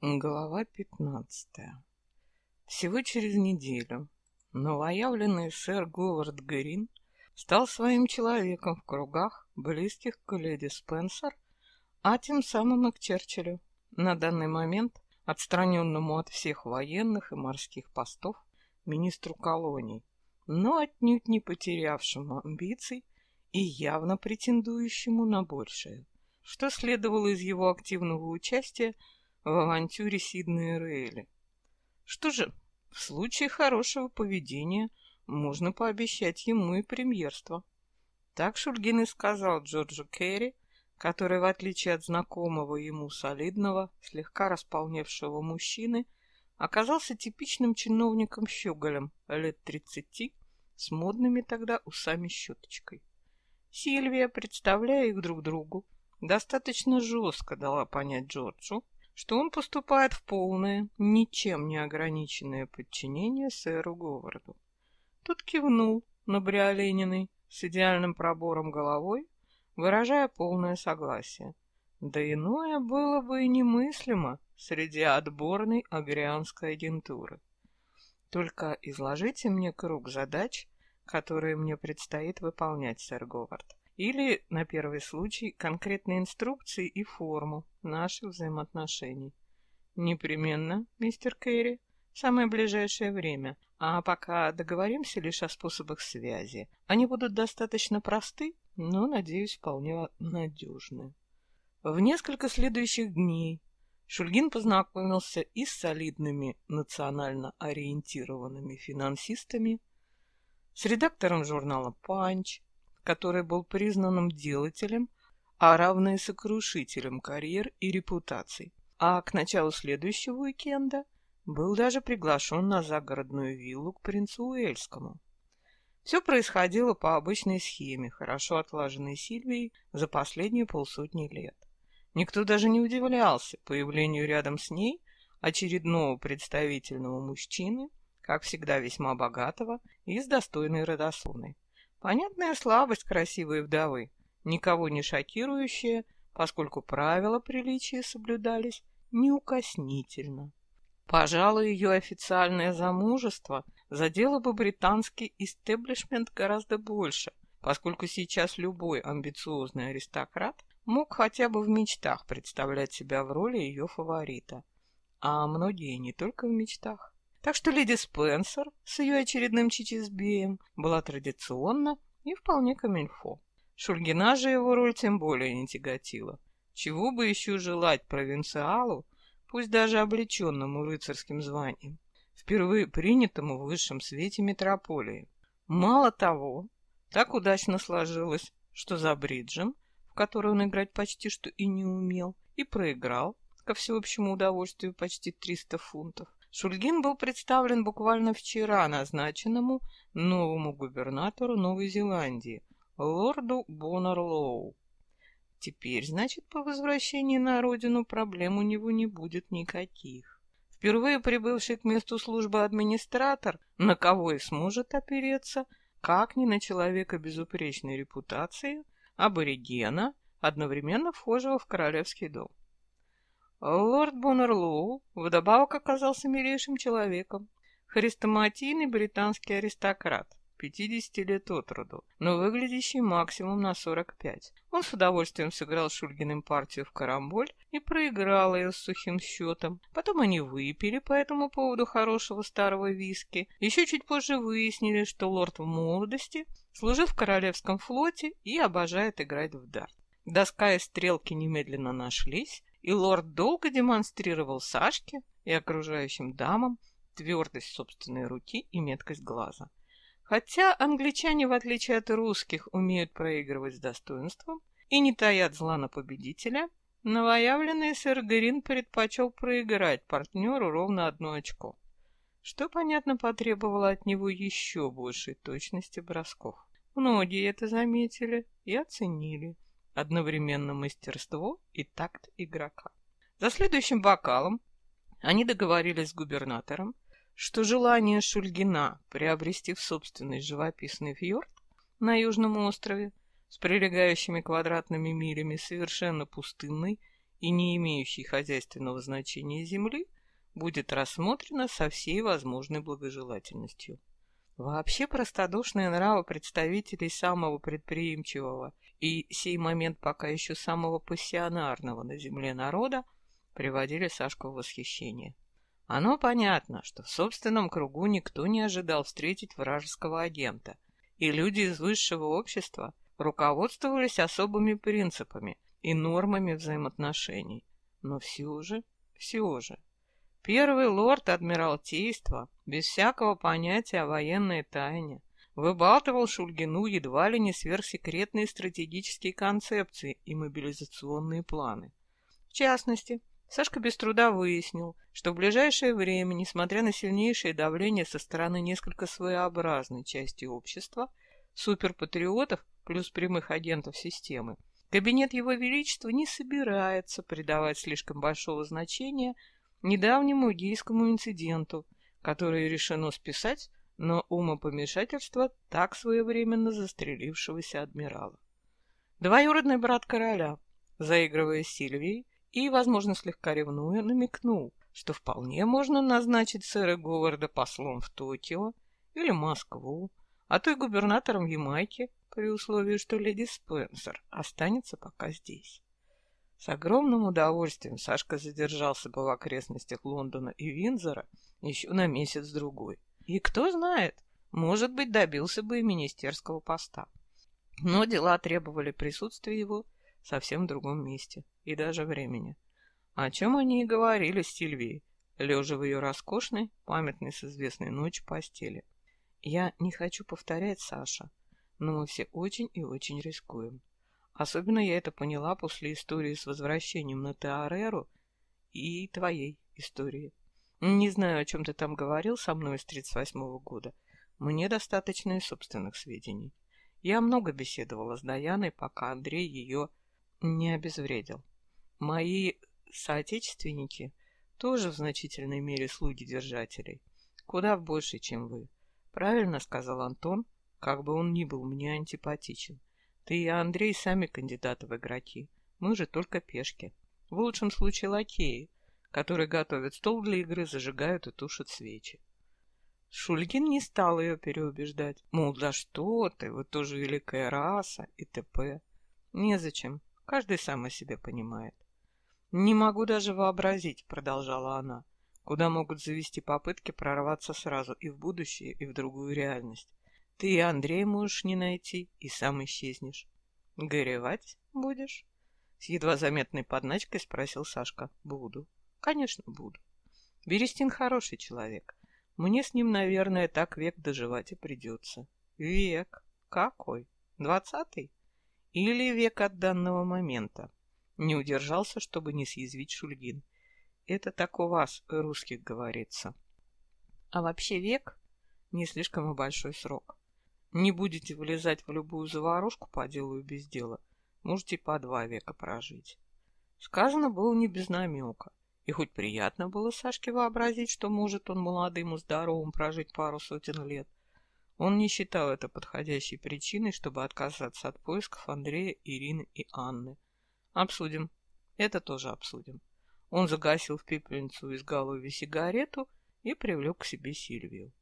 Глава пятнадцатая. Всего через неделю новоявленный сэр Говард Грин стал своим человеком в кругах, близких к леди Спенсер, а тем самым и к Черчиллю, на данный момент отстраненному от всех военных и морских постов министру колоний, но отнюдь не потерявшему амбиций и явно претендующему на большее, что следовало из его активного участия в авантюре Сиднey и Рейли. Что же, в случае хорошего поведения можно пообещать ему и премьерство. Так Шульгин и сказал Джорджу Керри, который, в отличие от знакомого ему солидного, слегка располневшего мужчины, оказался типичным чиновником-щеголем лет тридцати с модными тогда усами-щеточкой. Сильвия, представляя их друг другу, достаточно жестко дала понять Джорджу, что он поступает в полное, ничем не ограниченное подчинение сэру Говарду. Тут кивнул на Бриолениной с идеальным пробором головой, выражая полное согласие. Да иное было бы и немыслимо среди отборной агрианской агентуры. Только изложите мне круг задач, которые мне предстоит выполнять, сэр Говард. Или, на первый случай, конкретные инструкции и форму наших взаимоотношений. Непременно, мистер Кэрри, в самое ближайшее время. А пока договоримся лишь о способах связи. Они будут достаточно просты, но, надеюсь, вполне надежны. В несколько следующих дней Шульгин познакомился и с солидными национально ориентированными финансистами, с редактором журнала «Панч», который был признанным делателем, а равно и сокрушителем карьер и репутаций. А к началу следующего уикенда был даже приглашен на загородную виллу к принцу Уэльскому. Все происходило по обычной схеме, хорошо отлаженной Сильвией за последние полсотни лет. Никто даже не удивлялся появлению рядом с ней очередного представительного мужчины, как всегда весьма богатого и с достойной родословной. Понятная слабость красивой вдовы, никого не шокирующая, поскольку правила приличия соблюдались неукоснительно. Пожалуй, ее официальное замужество задело бы британский истеблишмент гораздо больше, поскольку сейчас любой амбициозный аристократ мог хотя бы в мечтах представлять себя в роли ее фаворита, а многие не только в мечтах. Так что леди Спенсер с ее очередным чичизбеем была традиционна и вполне камильфо. Шульгина же его роль тем более не тяготила. Чего бы еще желать провинциалу, пусть даже облеченному рыцарским званием, впервые принятому в высшем свете метрополии. Мало того, так удачно сложилось, что за бриджем, в который он играть почти что и не умел, и проиграл, ко всеобщему удовольствию, почти 300 фунтов, Шульгин был представлен буквально вчера назначенному новому губернатору Новой Зеландии, лорду Бонарлоу. Теперь, значит, по возвращении на родину проблем у него не будет никаких. Впервые прибывший к месту службы администратор, на кого и сможет опереться, как ни на человека безупречной репутации, аборигена, одновременно вхожего в королевский дом. Лорд Боннерлоу вдобавок оказался милейшим человеком, хрестоматийный британский аристократ, 50 лет от роду, но выглядящий максимум на 45. Он с удовольствием сыграл Шульгиным партию в карамболь и проиграл ее с сухим счетом. Потом они выпили по этому поводу хорошего старого виски. Еще чуть позже выяснили, что лорд в молодости служил в Королевском флоте и обожает играть в дарт. Доска и стрелки немедленно нашлись, и лорд долго демонстрировал Сашке и окружающим дамам твердость собственной руки и меткость глаза. Хотя англичане, в отличие от русских, умеют проигрывать с достоинством и не таят зла на победителя, новоявленный сэр Грин предпочел проиграть партнеру ровно одно очко, что, понятно, потребовало от него еще большей точности бросков. Многие это заметили и оценили одновременно мастерство и такт игрока. За следующим бокалом они договорились с губернатором, что желание Шульгина приобрести в собственный живописный фьорд на Южном острове с прилегающими квадратными милями совершенно пустынной и не имеющей хозяйственного значения земли будет рассмотрена со всей возможной благожелательностью. Вообще простодушные нравы представителей самого предприимчивого и сей момент пока еще самого пассионарного на земле народа приводили Сашку в восхищение. Оно понятно, что в собственном кругу никто не ожидал встретить вражеского агента, и люди из высшего общества руководствовались особыми принципами и нормами взаимоотношений. Но все же, все же, первый лорд Адмиралтейства, без всякого понятия о военной тайне, выбалтывал Шульгину едва ли не сверхсекретные стратегические концепции и мобилизационные планы. В частности, Сашка без труда выяснил, что в ближайшее время, несмотря на сильнейшее давление со стороны несколько своеобразной части общества, суперпатриотов плюс прямых агентов системы, кабинет Его Величества не собирается придавать слишком большого значения недавнему игейскому инциденту, который решено списать на умопомешательство так своевременно застрелившегося адмирала. Двоюродный брат короля, заигрывая с Сильвией, и, возможно, слегка ревнуя, намекнул, что вполне можно назначить сэра Говарда послом в Токио или Москву, а то и губернатором Ямайки, при условии, что леди Спенсер останется пока здесь. С огромным удовольствием Сашка задержался бы в окрестностях Лондона и Винзора еще на месяц-другой. И кто знает, может быть, добился бы и министерского поста. Но дела требовали присутствия его совсем в другом месте и даже времени. О чем они и говорили с Сильвией, лежа в ее роскошной, памятной с известной ночи постели. Я не хочу повторять, Саша, но мы все очень и очень рискуем. Особенно я это поняла после истории с возвращением на Теореру и твоей истории. Не знаю, о чем ты там говорил со мной с 38-го года. Мне достаточно и собственных сведений. Я много беседовала с Даяной, пока Андрей ее не обезвредил. Мои соотечественники тоже в значительной мере слуги держателей. Куда в больше, чем вы. Правильно сказал Антон, как бы он ни был мне антипатичен. Ты и Андрей сами кандидаты в игроки. Мы же только пешки. В лучшем случае лакеи, которые готовят стол для игры, зажигают и тушат свечи. Шульгин не стал ее переубеждать. Мол, за что ты, вы тоже великая раса и т.п. Незачем. Каждый сам о себе понимает. «Не могу даже вообразить», — продолжала она, «куда могут завести попытки прорваться сразу и в будущее, и в другую реальность. Ты и Андрея можешь не найти, и сам исчезнешь. Горевать будешь?» С едва заметной подначкой спросил Сашка. «Буду. Конечно, буду. Берестин хороший человек. Мне с ним, наверное, так век доживать и придется. Век? Какой? Двадцатый? Или век от данного момента. Не удержался, чтобы не съязвить Шульгин. Это так у вас, русских, говорится. А вообще век не слишком и большой срок. Не будете влезать в любую заварушку по делу и без дела, можете по два века прожить. Сказано было не без намека. И хоть приятно было Сашке вообразить, что может он молодым и здоровым прожить пару сотен лет, он не считал это подходящей причиной, чтобы отказаться от поисков Андрея, Ирины и Анны. Обсудим. Это тоже обсудим. Он загасил в пепельницу из головы сигарету и привлек к себе Сильвию.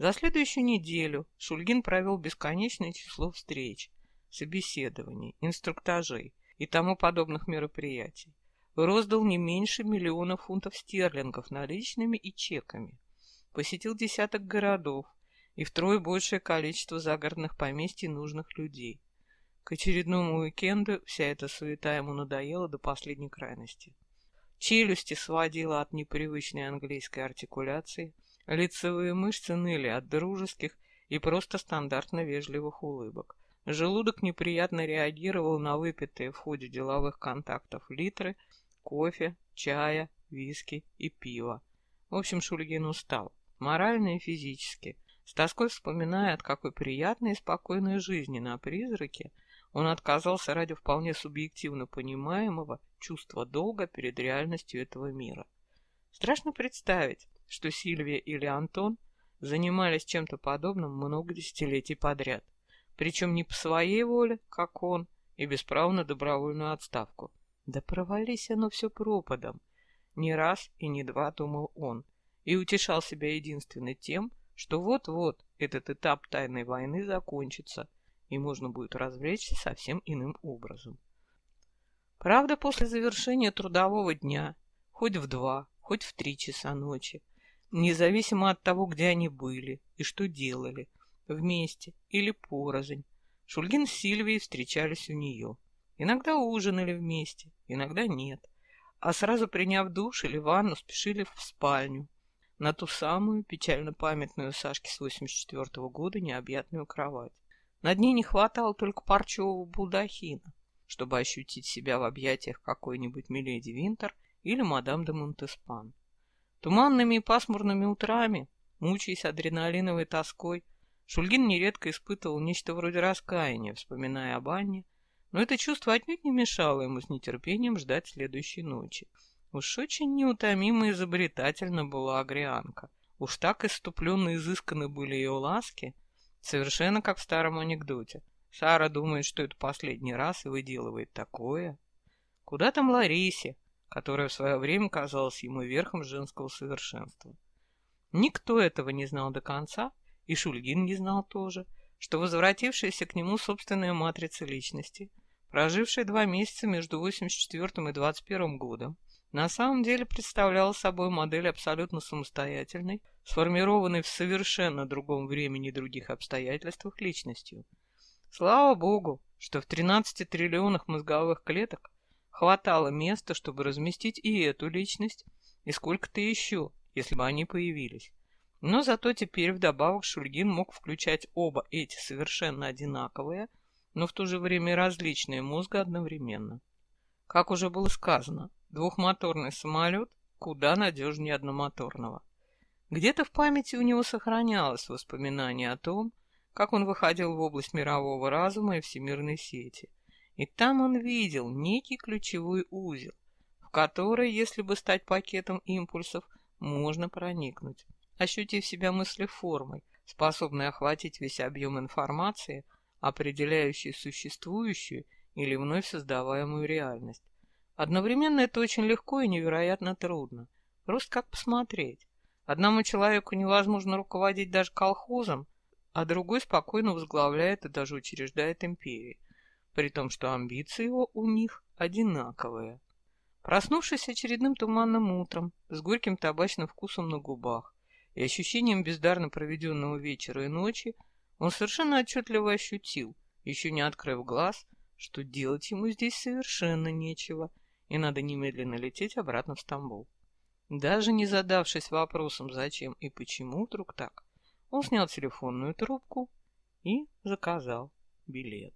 За следующую неделю Шульгин провел бесконечное число встреч, собеседований, инструктажей и тому подобных мероприятий. Роздал не меньше миллиона фунтов стерлингов наличными и чеками. Посетил десяток городов, и втрое большее количество загородных поместий нужных людей. К очередному уикенду вся эта суета ему надоела до последней крайности. Челюсти сводила от непривычной английской артикуляции, лицевые мышцы ныли от дружеских и просто стандартно вежливых улыбок. Желудок неприятно реагировал на выпитые в ходе деловых контактов литры кофе, чая, виски и пива. В общем, Шульгин устал, морально и физически, с тоской вспоминая, от какой приятной и спокойной жизни на призраке он отказался ради вполне субъективно понимаемого чувства долга перед реальностью этого мира. Страшно представить, что Сильвия или Антон занимались чем-то подобным много десятилетий подряд, причем не по своей воле, как он, и без права добровольную отставку. Да провались оно все пропадом. Не раз и не два думал он, и утешал себя единственно тем, что вот-вот этот этап тайной войны закончится, и можно будет развлечься совсем иным образом. Правда, после завершения трудового дня, хоть в два, хоть в три часа ночи, независимо от того, где они были и что делали, вместе или порознь, Шульгин с Сильвией встречались у нее. Иногда ужинали вместе, иногда нет, а сразу приняв душ или ванну, спешили в спальню, на ту самую печально памятную Сашке с 84 -го года необъятную кровать. Над ней не хватало только парчевого балдахина, чтобы ощутить себя в объятиях какой-нибудь Миледи Винтер или мадам де Монтеспан. Туманными и пасмурными утрами, мучаясь адреналиновой тоской, Шульгин нередко испытывал нечто вроде раскаяния, вспоминая об Анне, но это чувство отнюдь не мешало ему с нетерпением ждать следующей ночи. Уж очень неутомимо и изобретательна была Агрианка. Уж так иступленно изысканы были ее ласки, совершенно как в старом анекдоте. Сара думает, что это последний раз и выделывает такое. Куда там Ларисе, которая в свое время казалась ему верхом женского совершенства? Никто этого не знал до конца, и Шульгин не знал тоже, что возвратившаяся к нему собственная матрица личности, прожившая два месяца между 84 и 21 годом, на самом деле представляла собой модель абсолютно самостоятельной, сформированной в совершенно другом времени и других обстоятельствах личностью. Слава богу, что в 13 триллионах мозговых клеток хватало места, чтобы разместить и эту личность, и сколько-то еще, если бы они появились. Но зато теперь вдобавок Шульгин мог включать оба эти совершенно одинаковые, но в то же время различные мозга одновременно. Как уже было сказано, двухмоторный самолет куда надежнее одномоторного. Где-то в памяти у него сохранялось воспоминание о том, как он выходил в область мирового разума и всемирной сети. И там он видел некий ключевой узел, в который, если бы стать пакетом импульсов, можно проникнуть ощутив себя мыслеформой, способной охватить весь объем информации, определяющей существующую или вновь создаваемую реальность. Одновременно это очень легко и невероятно трудно. Просто как посмотреть. Одному человеку невозможно руководить даже колхозом, а другой спокойно возглавляет и даже учреждает империи, при том, что амбиции его у них одинаковые. Проснувшись очередным туманным утром, с горьким табачным вкусом на губах, и ощущением бездарно проведенного вечера и ночи он совершенно отчетливо ощутил, еще не открыв глаз, что делать ему здесь совершенно нечего, и надо немедленно лететь обратно в Стамбул. Даже не задавшись вопросом, зачем и почему вдруг так, он снял телефонную трубку и заказал билет.